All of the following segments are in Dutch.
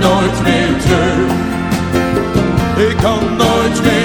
nooit meer terug. Ik kan nooit meer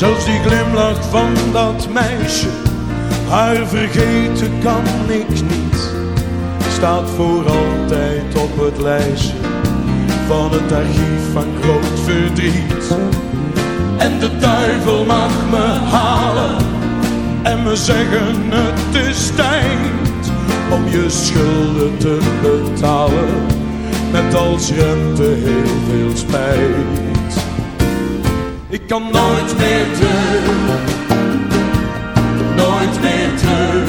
Zelfs die glimlach van dat meisje, haar vergeten kan ik niet. Staat voor altijd op het lijstje van het archief van groot verdriet. En de duivel mag me halen en me zeggen het is tijd om je schulden te betalen. Met als rente heel veel spijt. Ik kan nooit meer terug, nooit meer terug.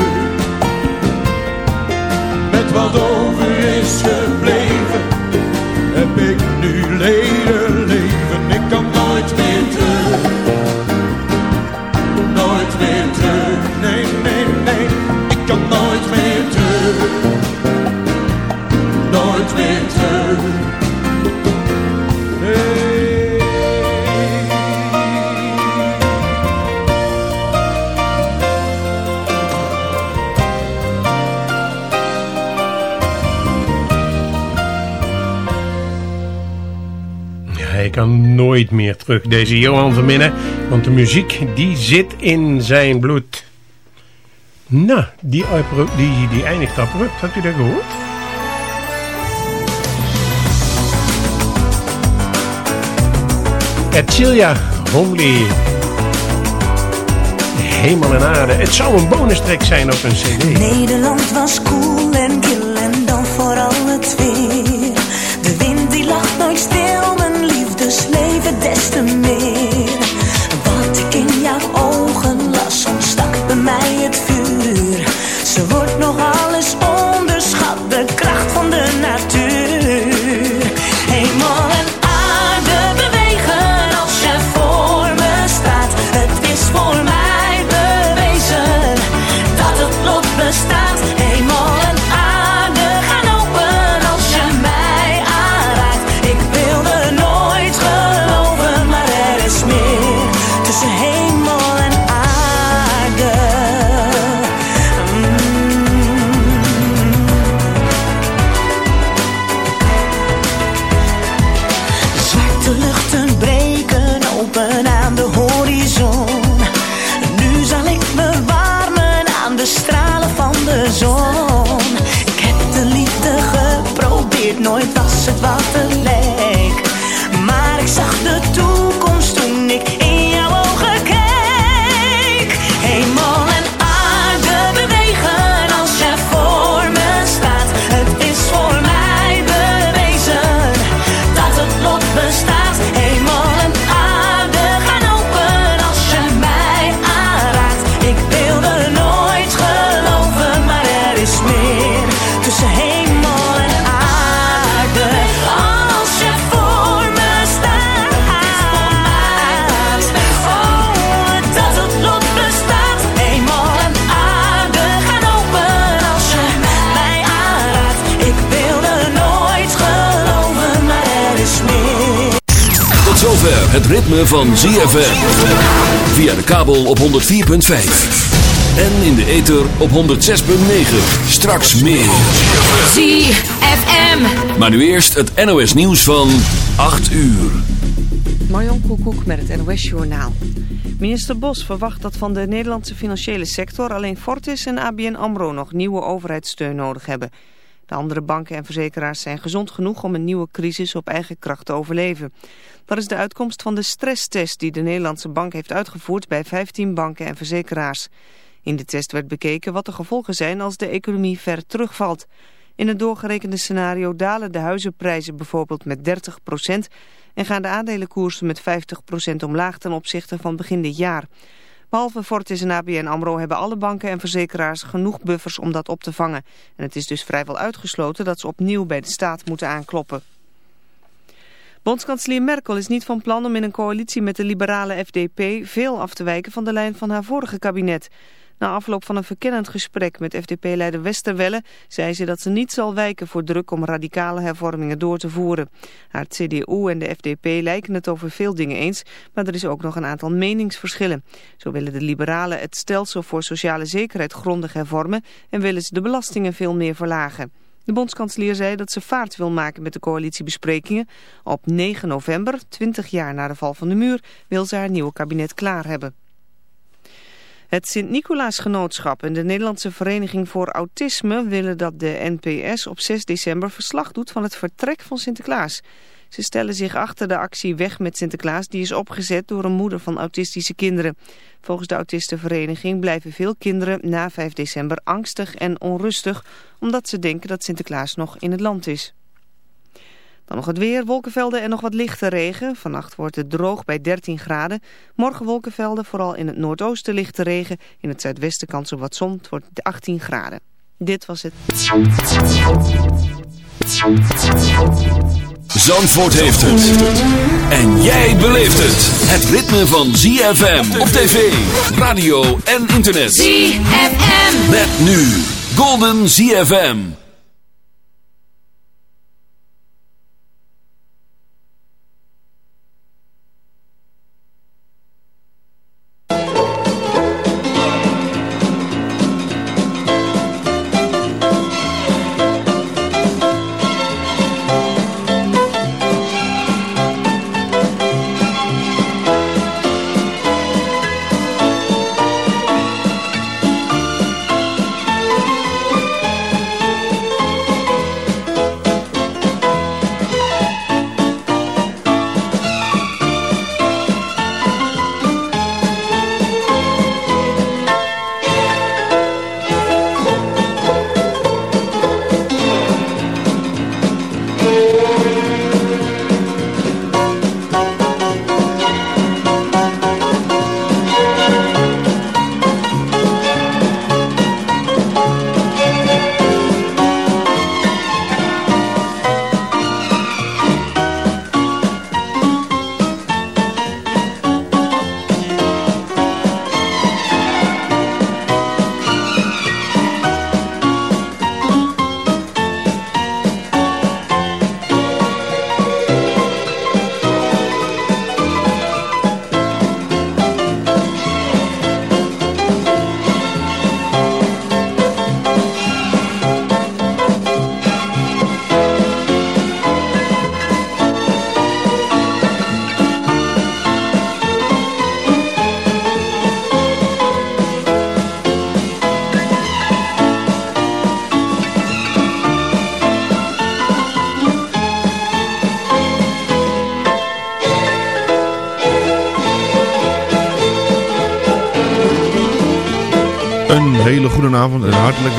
Met wat over is gebleven, heb ik nu leren leven. Ik kan nooit meer terug, nooit meer terug. Nee, nee, nee, ik kan nooit meer terug, kan nooit meer terug, deze Johan van Minnen. Want de muziek, die zit in zijn bloed. Nou, die, die, die eindigt abrupt. Had u dat gehoord? Etcilia Homely. Hemel en aarde. Het zou een bonustrek zijn op een cd. Nederland was koel en kil en dan vooral het weer. destiny. Ritme van ZFM. Via de kabel op 104.5. En in de ether op 106.9. Straks meer. ZFM. Maar nu eerst het NOS nieuws van 8 uur. Marjon Koekoek met het NOS Journaal. Minister Bos verwacht dat van de Nederlandse financiële sector alleen Fortis en ABN AMRO nog nieuwe overheidssteun nodig hebben. De andere banken en verzekeraars zijn gezond genoeg om een nieuwe crisis op eigen kracht te overleven. Dat is de uitkomst van de stresstest die de Nederlandse bank heeft uitgevoerd bij 15 banken en verzekeraars. In de test werd bekeken wat de gevolgen zijn als de economie ver terugvalt. In het doorgerekende scenario dalen de huizenprijzen bijvoorbeeld met 30% en gaan de aandelenkoersen met 50% omlaag ten opzichte van begin dit jaar. Behalve Fortis en ABN AMRO hebben alle banken en verzekeraars genoeg buffers om dat op te vangen. En het is dus vrijwel uitgesloten dat ze opnieuw bij de staat moeten aankloppen. Bondskanselier Merkel is niet van plan om in een coalitie met de liberale FDP veel af te wijken van de lijn van haar vorige kabinet. Na afloop van een verkennend gesprek met FDP-leider Westerwelle zei ze dat ze niet zal wijken voor druk om radicale hervormingen door te voeren. Haar CDU en de FDP lijken het over veel dingen eens, maar er is ook nog een aantal meningsverschillen. Zo willen de liberalen het stelsel voor sociale zekerheid grondig hervormen en willen ze de belastingen veel meer verlagen. De bondskanselier zei dat ze vaart wil maken met de coalitiebesprekingen. Op 9 november, 20 jaar na de val van de muur, wil ze haar nieuwe kabinet klaar hebben. Het Sint-Nicolaasgenootschap en de Nederlandse Vereniging voor Autisme willen dat de NPS op 6 december verslag doet van het vertrek van Sinterklaas. Ze stellen zich achter de actie Weg met Sinterklaas die is opgezet door een moeder van autistische kinderen. Volgens de autistenvereniging blijven veel kinderen na 5 december angstig en onrustig omdat ze denken dat Sinterklaas nog in het land is. Dan nog het weer, wolkenvelden en nog wat lichte regen. Vannacht wordt het droog bij 13 graden. Morgen wolkenvelden, vooral in het noordoosten lichte regen. In het zuidwesten kans op wat zon. Het wordt 18 graden. Dit was het. Zandvoort heeft het. En jij beleeft het. Het ritme van ZFM op tv, radio en internet. ZFM. Met nu Golden ZFM.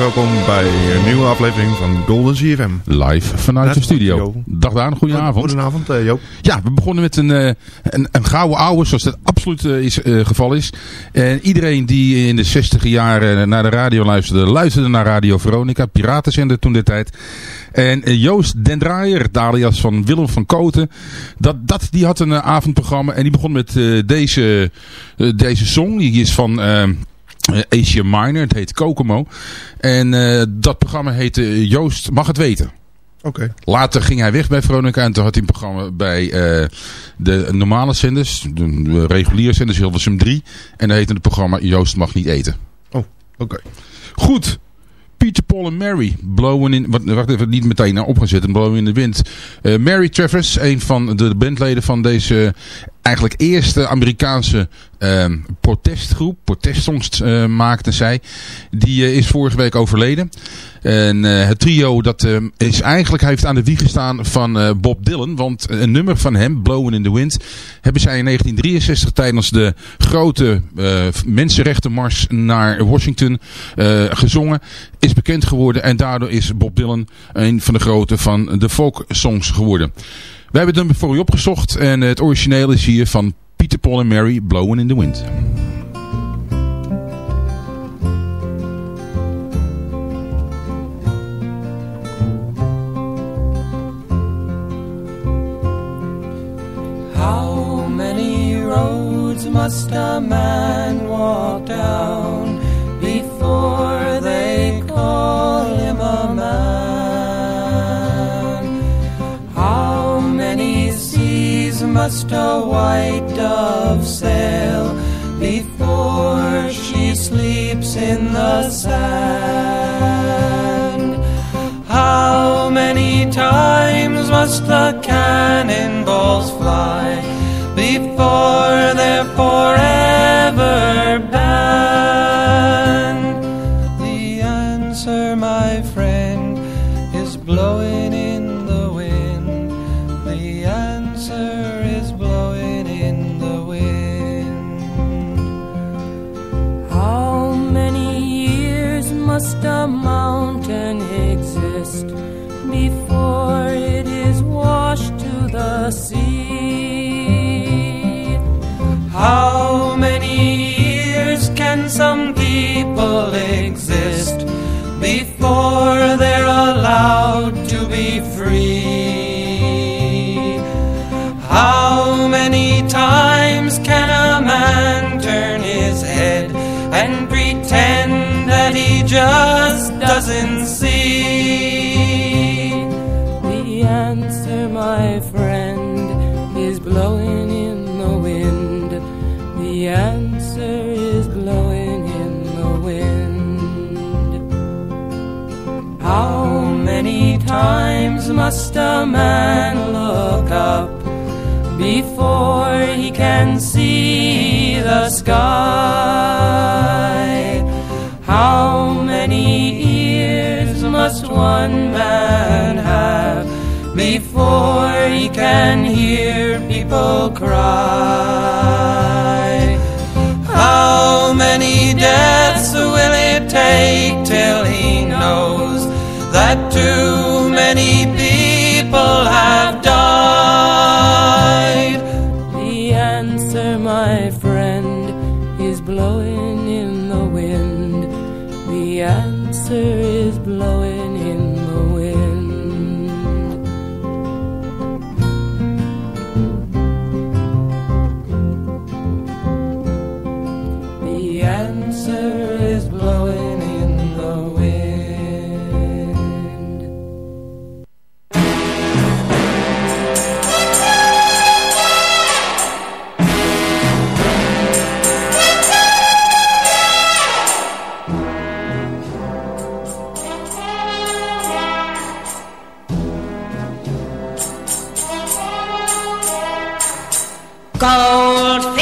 Welkom bij een nieuwe aflevering van Golden CFM. Live vanuit de studio. Dag Daan, goedenavond. Goedenavond uh, Joop. Ja, we begonnen met een, uh, een, een gouden ouwe, zoals dat absoluut uh, is, geval is. En iedereen die in de 60 jaren naar de radio luisterde, luisterde naar Radio Veronica, piratenzender toen de tijd. En Joost Dendraaier, alias van Willem van Koten, dat, dat, die had een avondprogramma en die begon met deze, deze song. Die is van... Uh, Asia Minor, het heet Kokomo. En uh, dat programma heette Joost Mag Het Weten. Oké. Later ging hij weg bij Veronica en toen had hij een programma bij uh, de normale zenders, de, de reguliere zenders, Hilversum 3. En dat heette het programma Joost Mag Niet Eten. Oh, oké. Goed. Peter, Paul en Mary. Blowen in... Wacht even, niet meteen naar op gaan. Blowen in de wind. Uh, Mary Travers, een van de bandleden van deze eigenlijk eerste Amerikaanse uh, protestgroep, protestsongs uh, maakte zij. Die uh, is vorige week overleden. En het trio dat is eigenlijk heeft aan de wieg gestaan van Bob Dylan. Want een nummer van hem, Blowing in the Wind, hebben zij in 1963 tijdens de grote mensenrechtenmars naar Washington gezongen. Is bekend geworden en daardoor is Bob Dylan een van de grote van de folk songs geworden. We hebben het nummer voor u opgezocht en het origineel is hier van Peter Paul en Mary, Blowing in the Wind. How many roads must a man walk down before they call him a man? Must a white dove sail before she sleeps in the sand? How many times must the cannonballs fly before they're forever sea? How many years can some people exist before they're allowed to be free? How many times can a man turn his head and pretend that he just doesn't see? Blowing in the wind. The answer is blowing in the wind. How many times must a man look up before he can see the sky? How many ears must one man before he can hear people cry? How many deaths will it take till he knows that too many people gold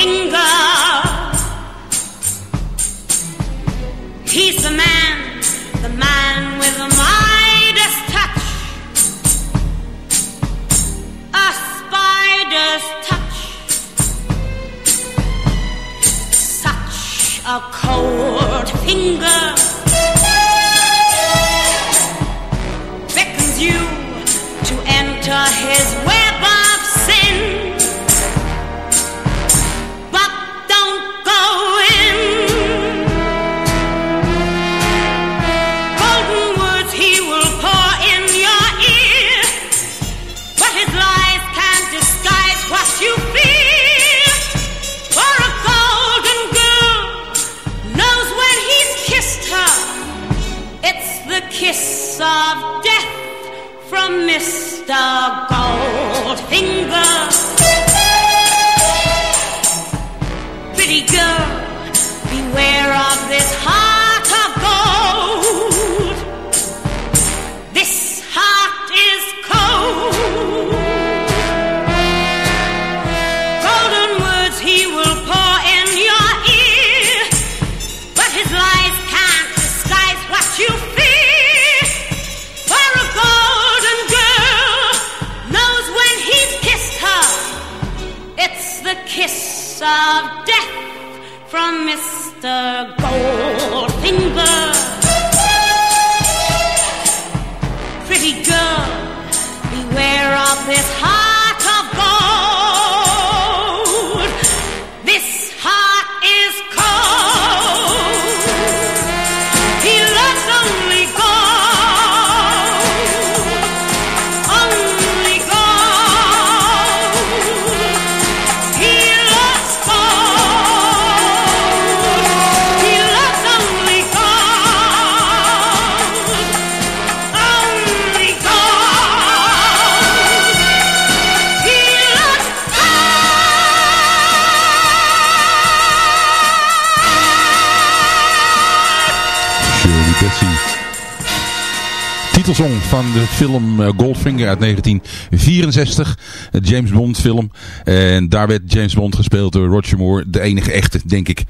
Titelsong van de film eh, Goldfinger uit 1964. Een James Bond film. En daar werd James Bond gespeeld door Roger Moore. De enige echte, denk ik.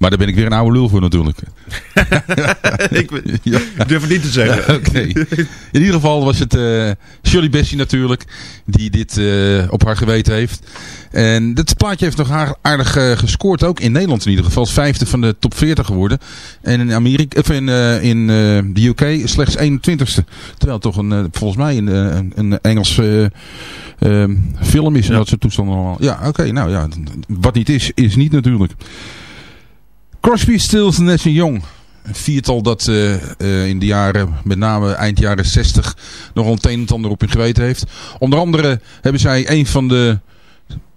Maar daar ben ik weer een oude lul voor natuurlijk. ik durf het niet te zeggen. Ja. In ieder geval was het eh, Shirley Bassey natuurlijk. Die dit eh, op haar geweten heeft. En dit plaatje heeft nog aardig eh, gescoord ook. In Nederland in ieder geval. Het vijfde van de top 40 geworden. En in, Amerika, of in, in de UK slechts 21ste. Terwijl het toch een, volgens mij een, een, een Engels ehm, film is. En dat soort toestanden allemaal. Ja, oké. nou ja. Wat niet is, is niet natuurlijk. Crosby, Stills, Nash Young. Een viertal dat eh, eh, in de jaren, met name eind jaren 60, nog een het een en het ander op hun geweten heeft. Onder andere hebben zij een van de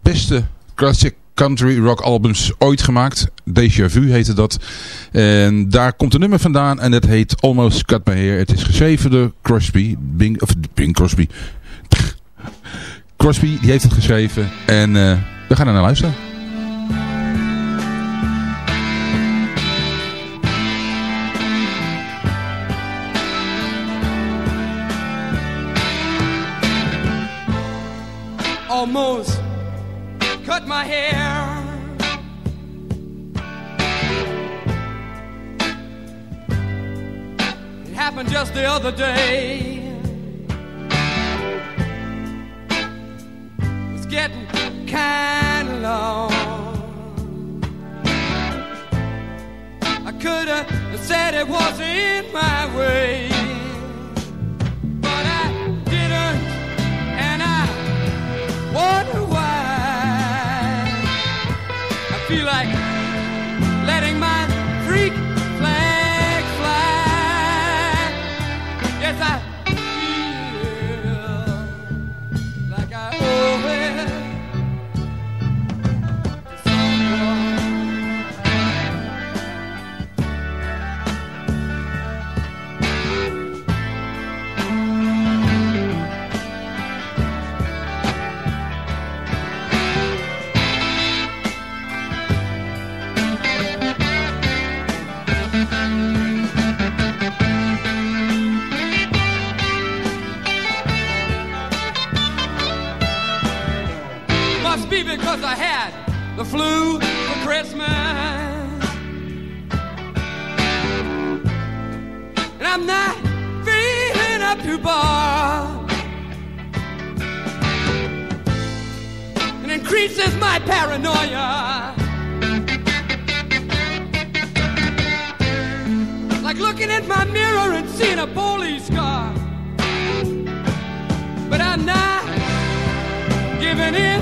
beste classic country rock albums ooit gemaakt. Deja Vu heette dat. En daar komt een nummer vandaan en dat heet Almost Cut My Hair. Het is geschreven door Crosby. Bing, of Bing Crosby. Crosby, die heeft het geschreven. En eh, we gaan er naar luisteren. Almost cut my hair. It happened just the other day. It's getting kind of long. I could have said it wasn't in my way. Flu for Christmas. And I'm not feeling up to bar. It increases my paranoia. Like looking at my mirror and seeing a police car. But I'm not giving in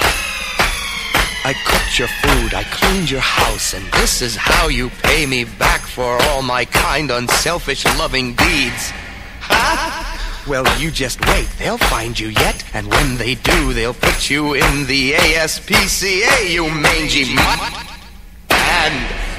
I cooked your food, I cleaned your house, and this is how you pay me back for all my kind, unselfish, loving deeds. Huh? Well, you just wait, they'll find you yet, and when they do, they'll put you in the ASPCA, you mangy mutt. And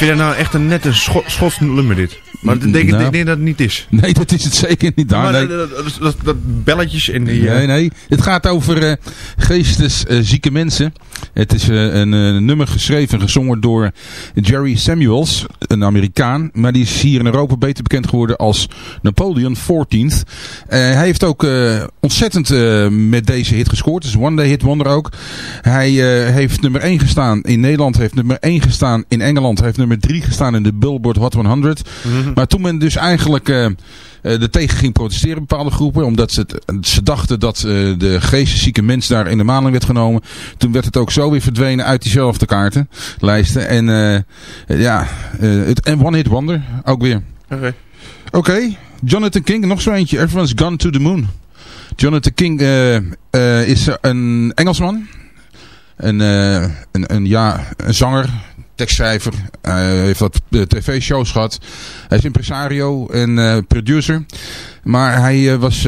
vind het nou echt een nette Scho Schots nummer dit. Maar ik denk, Nou. ik denk dat het niet is. Nee, dat is het zeker niet. Maar nee. dat, dat, dat, belletjes en die... eh, Nee, nee. Het gaat over eh geesteszieke mensen. Het is eh, een eh, nummer geschreven en gezongen door Jerry Samuels, een Amerikaan. Maar die is hier in Europa beter bekend geworden als Napoleon 14th. Eh, hij heeft ook eh, ontzettend eh, met deze hit gescoord. Het is One Day Hit Wonder ook. Hij eh, heeft nummer 1 gestaan in Nederland, heeft nummer 1 gestaan in Engeland, heeft nummer 3 gestaan in de Billboard Hot 100. Maar toen men dus eigenlijk... eh, er tegen ging protesteren, bepaalde groepen. Omdat ze, het- ze dachten dat eh, de geesteszieke mens daar in de maling werd genomen. Toen werd het ook zo weer verdwenen uit diezelfde kaartenlijsten. En eh, ja, het, en One Hit Wonder ook weer. Oké. Oké, Jonathan King, nog zo eentje. Everyone's Gone to the Moon. Jonathan King is een Engelsman. Een, een, een, ja, een zanger, tekstschrijver. Hij heeft wat eh, tv-shows gehad. Hij is impresario en eh, producer. Maar hij eh, was...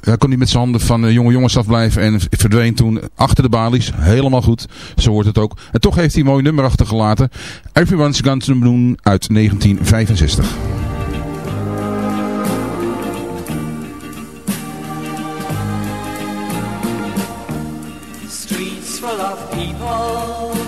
hij kon niet met zijn handen van jonge jongens afblijven en verdween toen achter de balies. Helemaal goed, zo hoort het ook. En toch heeft hij een mooi nummer achtergelaten. Everyone's Gone to Moon uit 1965. Streets people,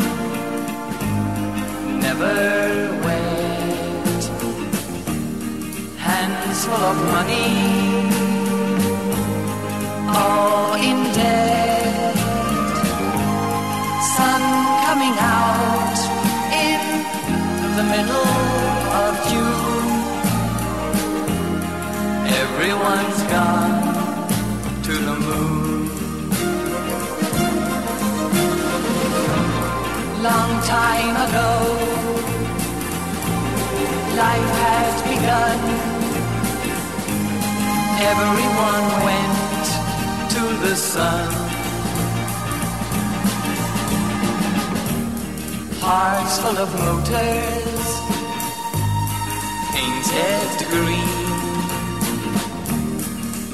never wet. Hands full of money, all in debt. Sun coming out in the middle of June. Everyone's gone to the moon. Long time ago, life had begun. Everyone went to the sun. Hearts full of motors, painted green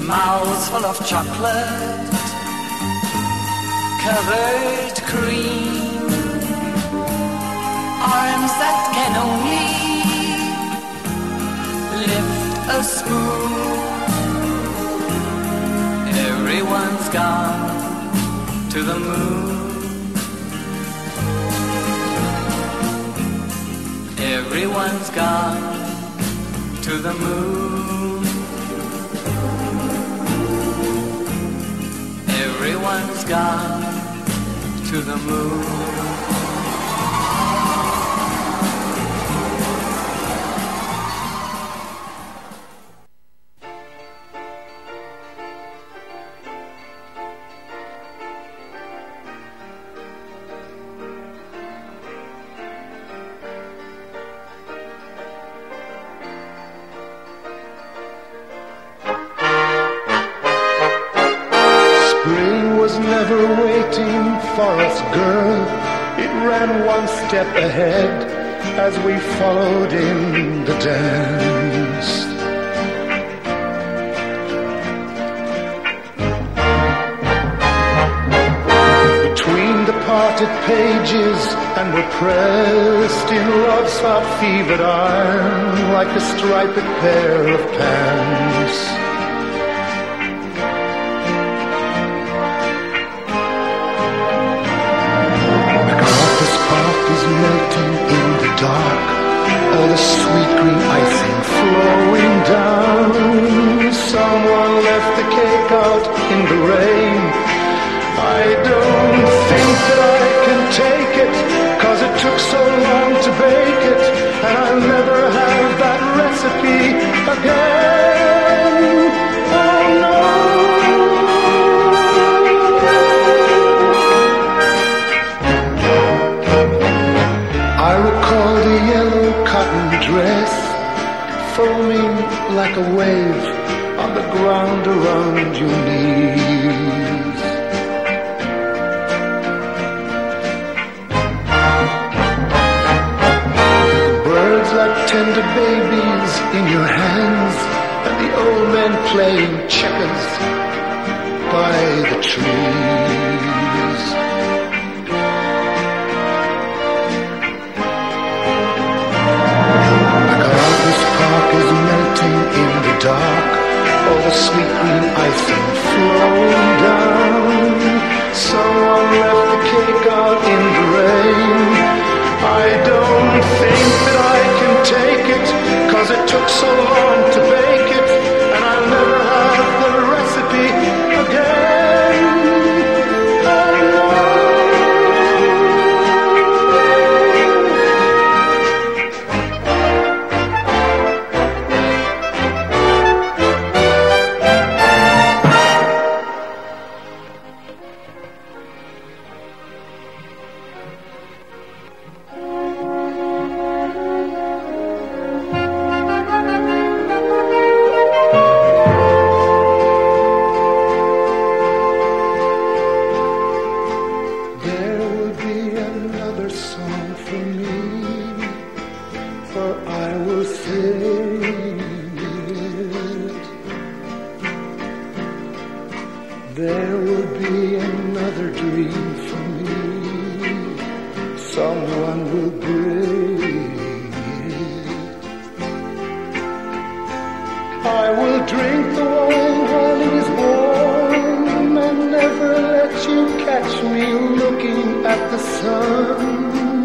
mouths full of chocolate, covered cream, arms that can only a spoon. Everyone's gone to the moon. Everyone's gone to the moon. Everyone's gone to the moon. Like a wave on the ground around your knees. Birds like tender babies in your hands, and the old men playing checkers by the trees. Dark. All the sweet green icing flowing down. Someone left the cake out in the rain. I don't think that I can take it, cause it took so long the sun.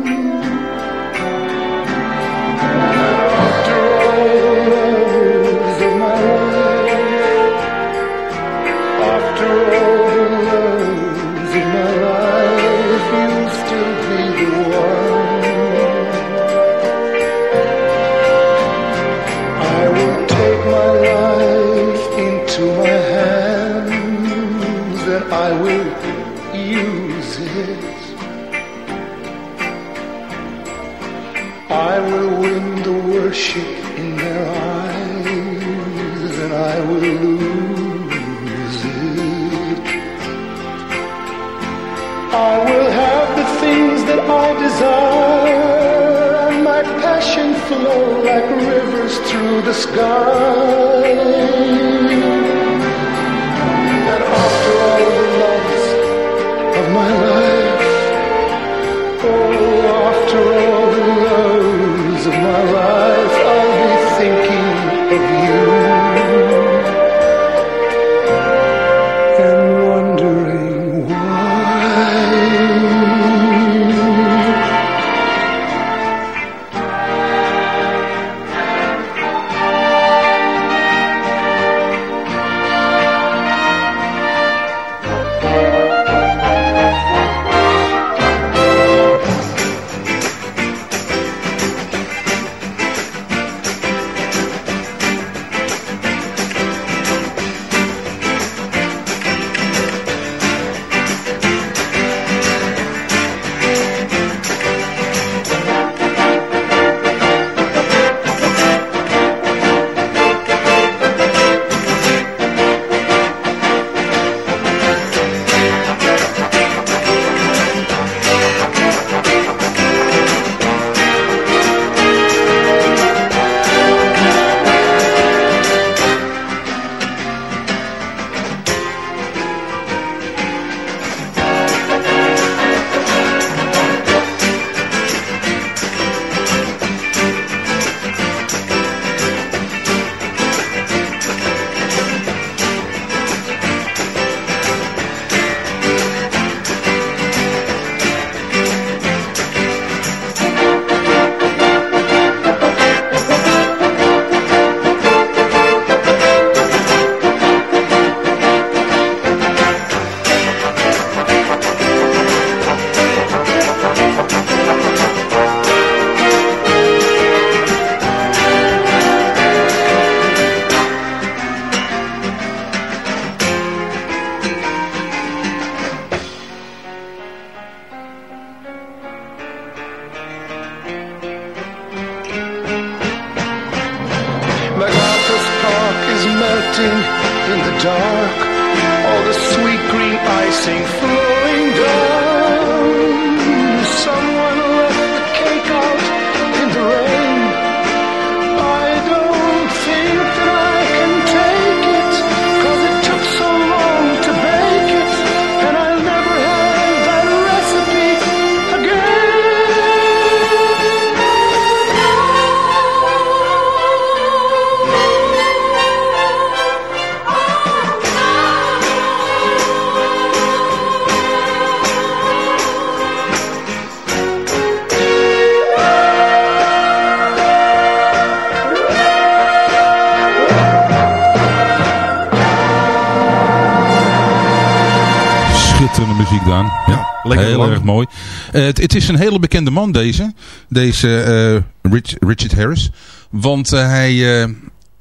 Muziek dan. Ja, lekker Heel lang. erg mooi. Eh, het, het is een hele bekende man deze. Deze eh, Rich- Richard Harris. Want eh, hij,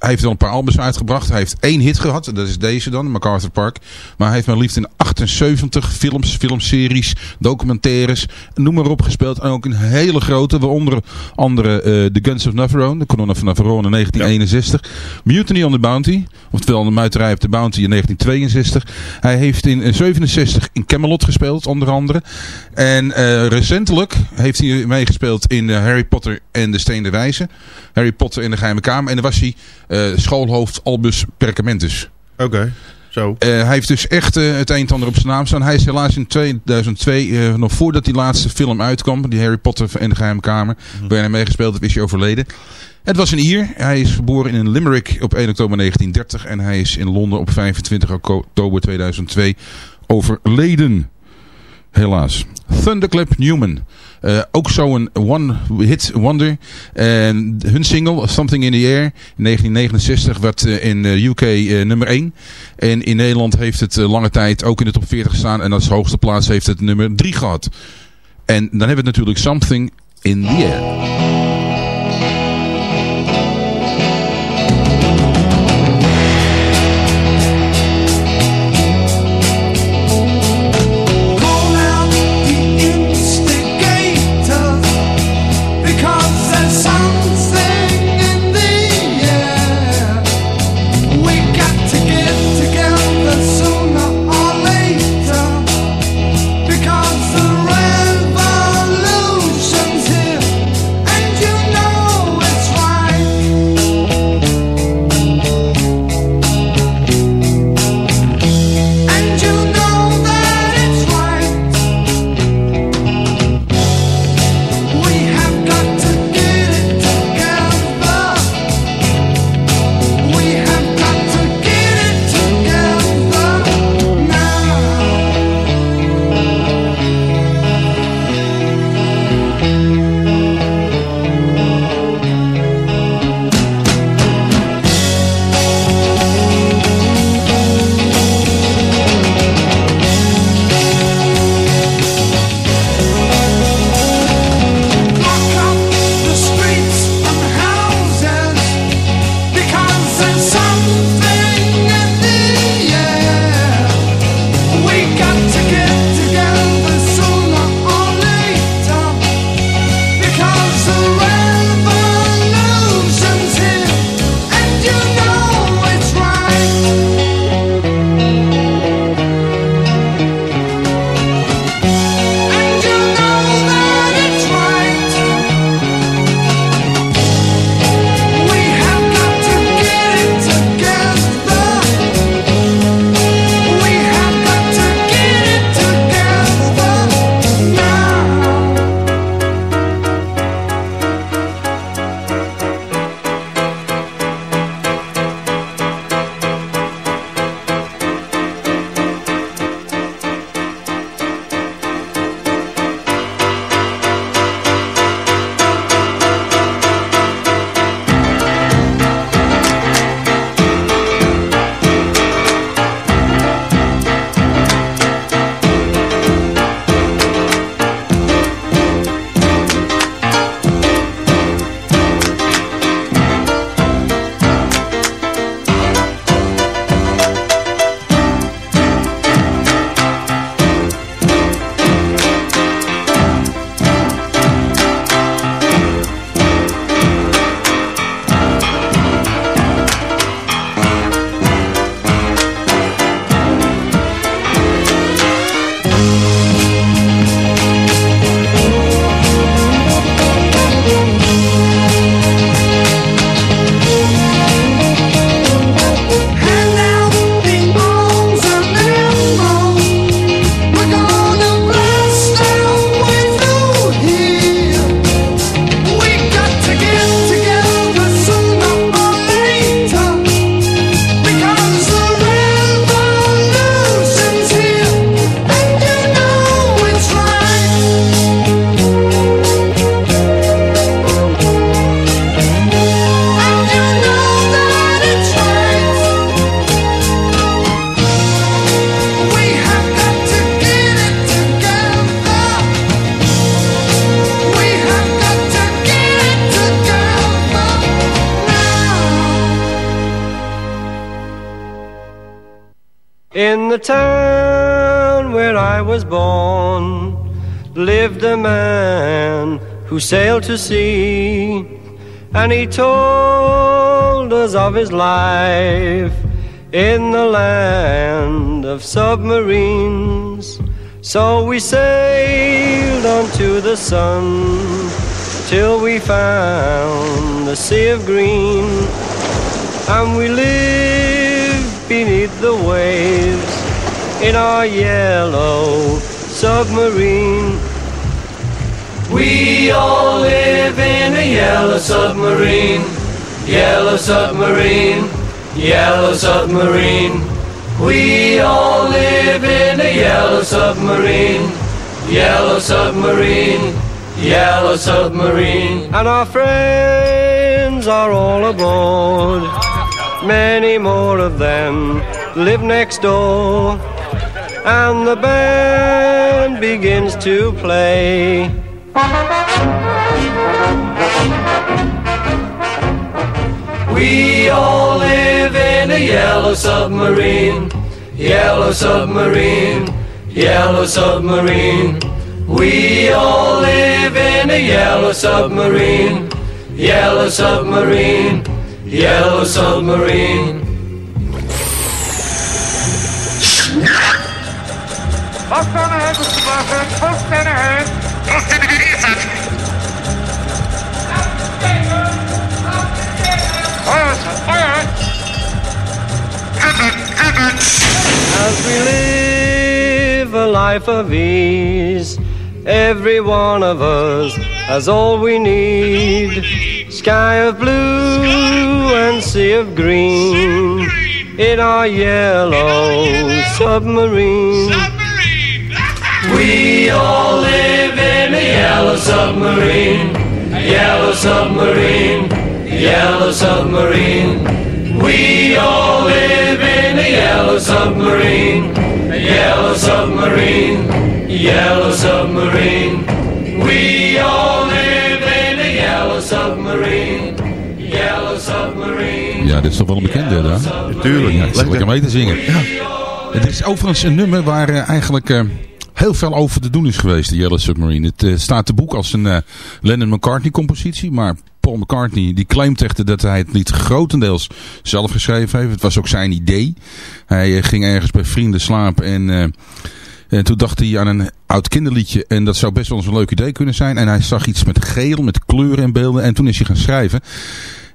hij heeft al een paar albums uitgebracht. Hij heeft één hit gehad. Dat is deze dan, MacArthur Park. Maar hij heeft maar liefst in 78 films, filmseries, documentaires, noem maar op gespeeld. En ook een hele grote, waaronder andere eh, The Guns of Navarone, de kanonnen van Navarone in 1961. Mutiny on the Bounty, oftewel de muiterij op de Bounty in 1962. Hij heeft in eh, 67 in Camelot gespeeld, onder andere. En eh, recentelijk heeft hij meegespeeld in eh, Harry Potter en de Steen der Wijze. Harry Potter in de Geheime Kamer. En daar was hij eh, schoolhoofd Albus Perkamentus. Oké. Zo. Eh, hij heeft dus echt eh, het een en ander op zijn naam staan. Hij is helaas in 2002, eh, nog voordat die laatste film uitkwam, die Harry Potter en de Geheime Kamer, waarin hij meegespeeld heeft, is hij overleden. Het was een Ier. Hij is geboren in Limerick op 1 oktober 1930 en hij is in Londen op 25 oktober 2002 overleden. Helaas. Thunderclap Newman. Eh, ook zo'n one-hit wonder. En hun single, Something in the Air, in 1969, werd eh, in de UK eh, nummer 1. En in Nederland heeft het lange tijd ook in de top 40 gestaan. En als hoogste plaats heeft het nummer 3 gehad. En dan hebben we natuurlijk Something in the Air. To sea, and he told us of his life in the land of submarines. So we sailed onto the sun till we found the sea of green, and we lived beneath the waves in our yellow submarine. We all live in a yellow submarine, yellow submarine, yellow submarine. We all live in a yellow submarine, yellow submarine, yellow submarine. And our friends are all aboard. Many more of them live next door. And the band begins to play. We all live in a yellow submarine, yellow submarine, yellow submarine. We all live in a yellow submarine, yellow submarine, yellow submarine. Aan de heup, Mr. Aan de As we live a life of ease, every one of us has all we need. Sky of blue and sea of green in our yellow submarine. We all live in a yellow submarine, a yellow submarine, yellow submarine. We all live in a yellow submarine, yellow submarine, yellow submarine. We all live in a yellow submarine, yellow submarine. Ja, dit is toch wel een bekende, hè? Tuurlijk. Ja, het is lekker mee te zingen. Het is overigens een nummer waar eh, eigenlijk eh, heel veel over te doen is geweest, de Yellow Submarine. Het eh, staat te boek als een eh, Lennon-McCartney-compositie, maar Paul McCartney die claimt echter dat hij het niet grotendeels zelf geschreven heeft. Het was ook zijn idee. Hij eh, ging ergens bij vrienden slapen en... eh, en toen dacht hij aan een oud kinderliedje. En dat zou best wel eens een leuk idee kunnen zijn. En hij zag iets met geel, met kleuren en beelden. En toen is hij gaan schrijven.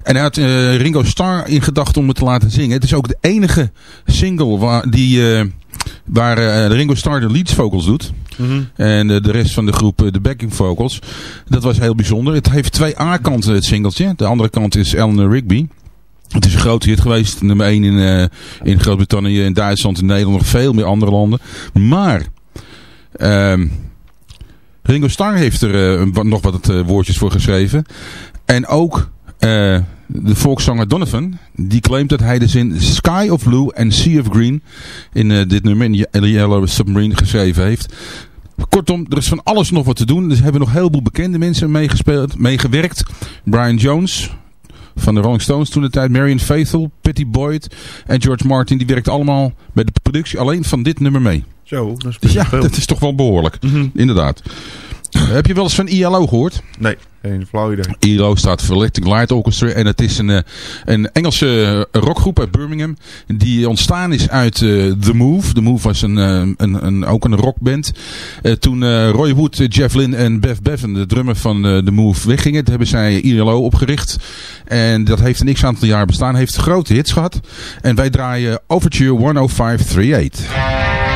En hij had eh, Ringo Starr in gedachten om het te laten zingen. Het is ook de enige single waar, die, waar eh, Ringo Starr de lead vocals doet. En eh, de rest van de groep eh, de backing vocals. Dat was heel bijzonder. Het heeft twee A-kanten het singeltje. De andere kant is Eleanor Rigby. Het is een grote hit geweest. Nummer 1 in, in Groot-Brittannië, in Duitsland, in Nederland, nog veel meer andere landen. Maar ehm, Ringo Starr heeft er nog wat woordjes voor geschreven. En ook de volkszanger Donovan, die claimt dat hij de zin Sky of Blue en Sea of Green in eh, dit nummer, in The Yellow Submarine, geschreven heeft. Kortom, er is van alles nog wat te doen. Er hebben nog heel veel bekende mensen meegespeeld, meegewerkt. Brian Jones van de Rolling Stones toen de tijd. Marion Faithfull, Patty Boyd en George Martin. Die werkt allemaal bij de productie alleen van dit nummer mee. Zo, dat is Dus ja, veel. dat is toch wel behoorlijk. Inderdaad. Heb je wel eens van ILO gehoord? Nee, idee. ILO staat voor Electric Light Orchestra. En het is een, eh, een Engelse eh, rockgroep uit Birmingham. Die ontstaan is uit eh, The Move. The Move was een, een, een, ook een rockband. Eh, toen Roy Wood, Jeff Lynne en Bev Bevan, de drummer van The Move, weggingen. Hebben zij ILO opgericht. En dat heeft een x-aantal jaar bestaan. Heeft grote hits gehad. En wij draaien Overture 10538.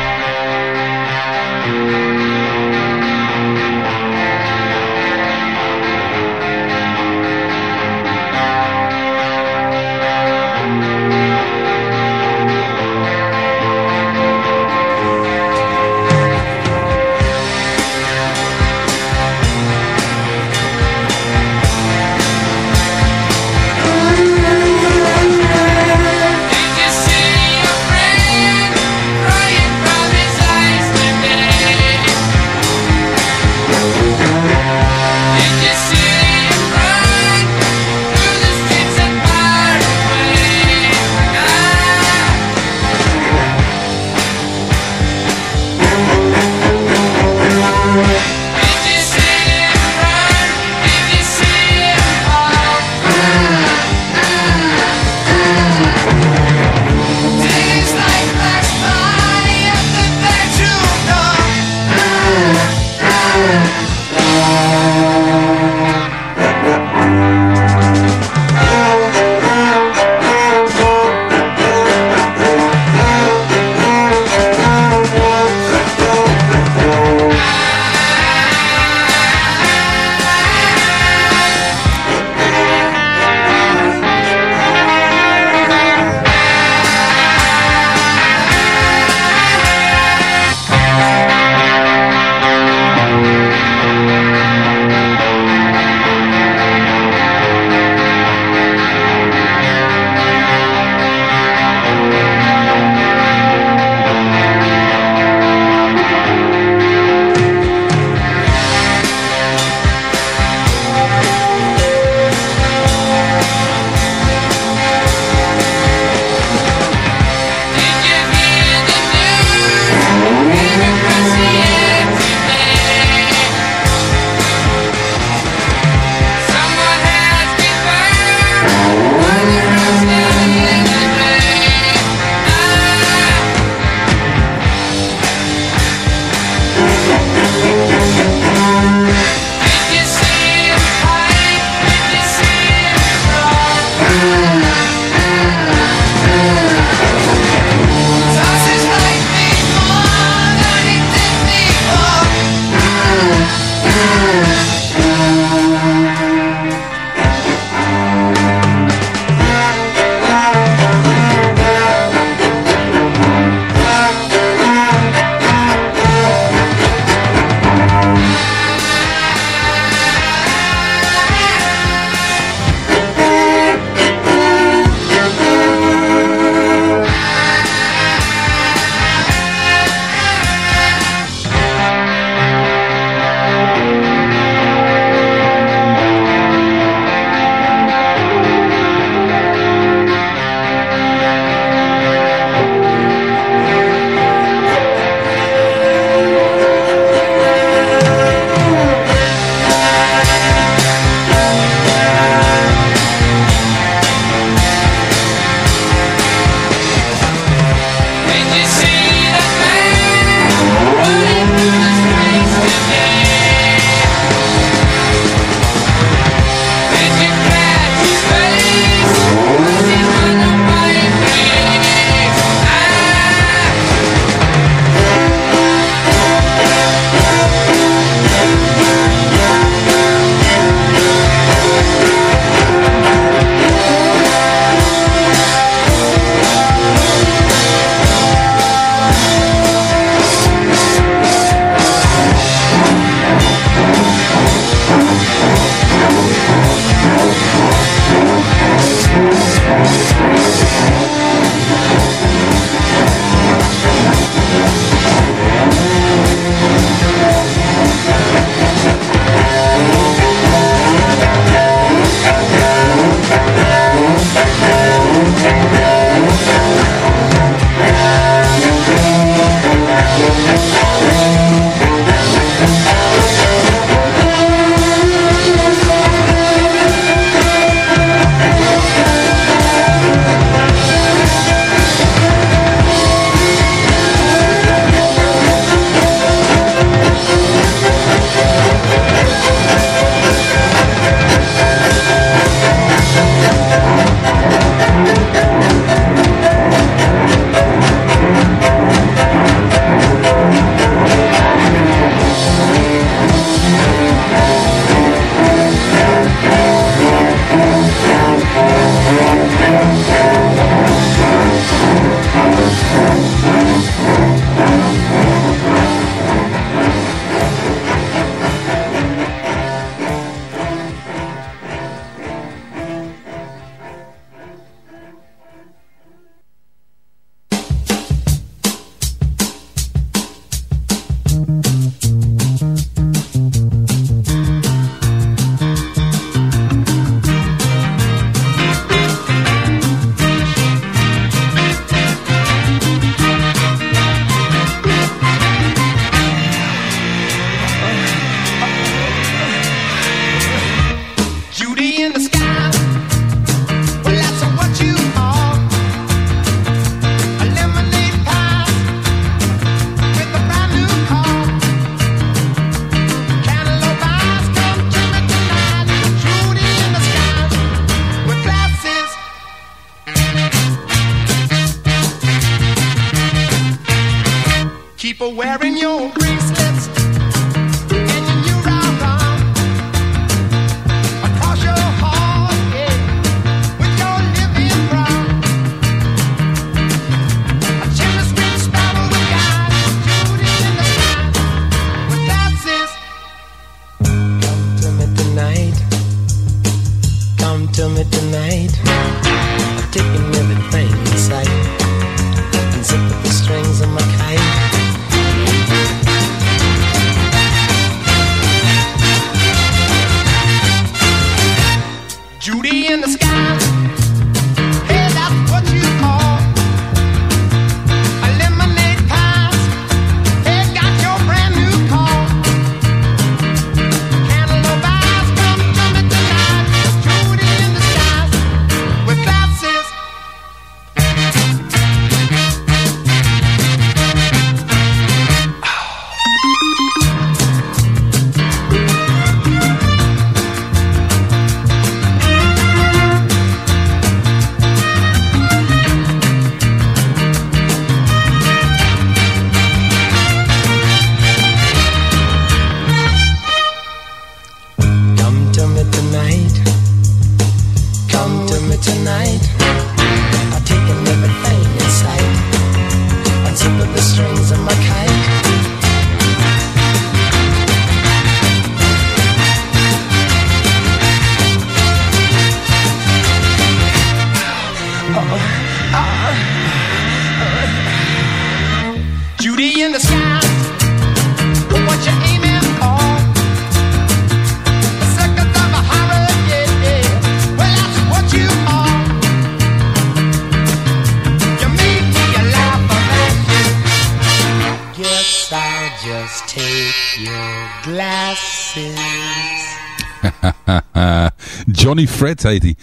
Fred heet hij.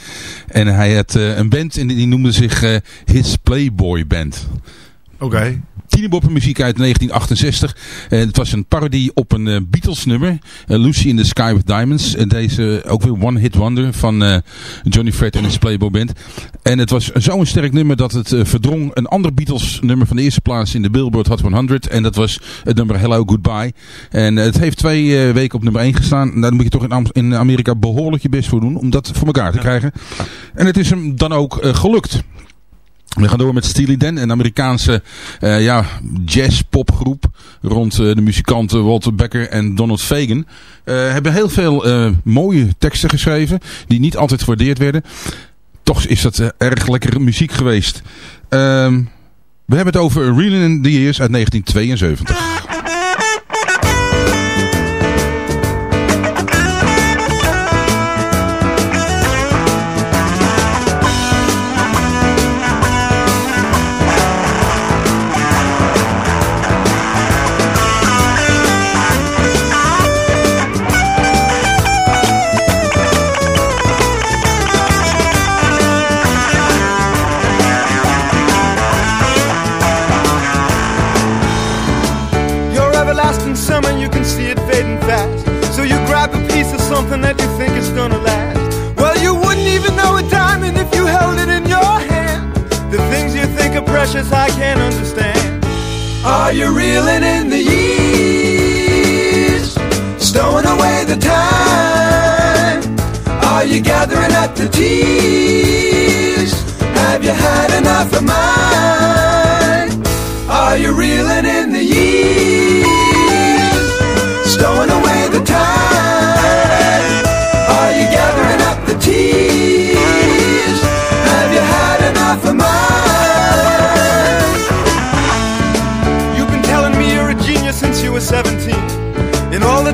En hij had eh, een band en die noemde zich eh, His Playboy Band. Oké. Muziek uit 1968. En het was een parodie op een eh, Beatles nummer. eh, Lucy in the Sky with Diamonds. En deze ook weer One Hit Wonder van eh, Johnny Fred en his Playboy Band. En het was zo'n sterk nummer dat het eh, verdrong een ander Beatles nummer van de eerste plaats in de Billboard Hot 100. En dat was het nummer Hello Goodbye. En eh, het heeft twee eh, weken op nummer 1 gestaan. Nou, daar moet je toch in, Am- in Amerika behoorlijk je best voor doen om dat voor elkaar te krijgen. En het is hem dan ook eh, gelukt. We gaan door met Steely Dan, een Amerikaanse eh, ja, jazz-popgroep rond eh, de muzikanten Walter Becker en Donald Fagen. Eh, hebben heel veel mooie teksten geschreven die niet altijd gewaardeerd werden. Toch is dat erg lekkere muziek geweest. Ehm, we hebben het over Reeling in the Years uit 1972. Are you reeling in the years? Stowing away the time? Are you gathering up the tears? Have you had enough of mine? Are you reeling in the years? Stowing away the time?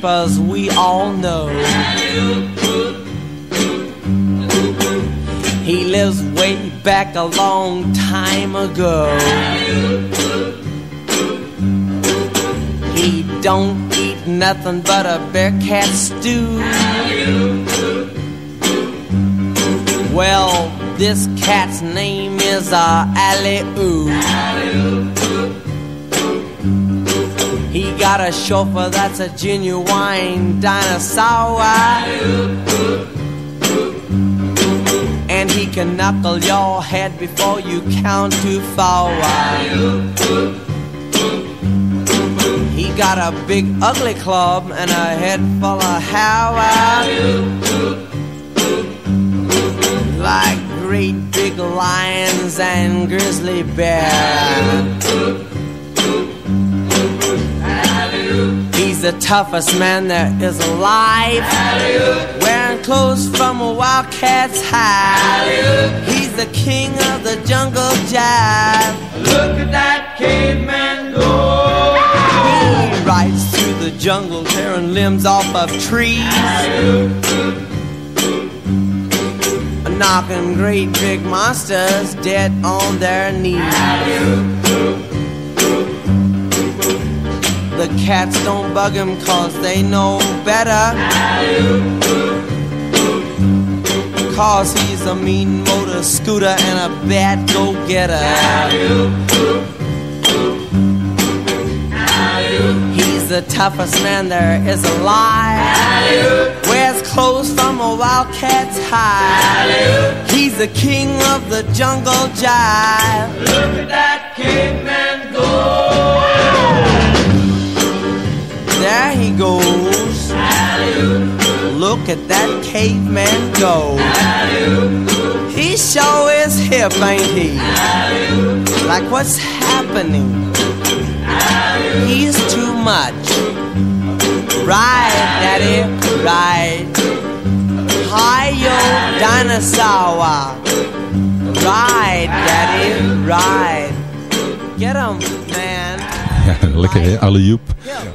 Papers we all know. He lives way back a long time ago. He don't eat nothing but a bear cat stew. Well, this cat's name is uh, Ali a chauffeur that's a genuine dinosaur. And he can knuckle your head before you count to four. He got a big ugly club and a head full of hair. Like great big lions and grizzly bears. He's the toughest man there is alive. Wearing clothes from a wildcat's hide. He's the king of the jungle jive. Look at that caveman go. He rides through the jungle, tearing limbs off of trees. Knocking great big monsters dead on their knees. The cats don't bug him cause they know better. Cause he's a mean motor scooter and a bad go getter. He's the toughest man there is alive. Wears clothes from a wildcat's hide. He's the king of the jungle jive. Look at that caveman go. There he goes. Look at that caveman go. He sure is hip, ain't he? Like what's happening? He's too much. Right, daddy, right. Hi, yo, dinosaur. Right, daddy, right. Get him, lekker hè, Alijoep.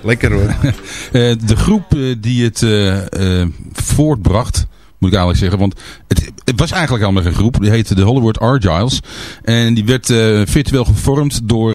Lekker hoor. Eh, de groep eh, die het eh, voortbracht, moet ik eigenlijk zeggen. Want het, het was eigenlijk al maar een groep. Die heette de Hollywood Argyles. En die werd virtueel gevormd door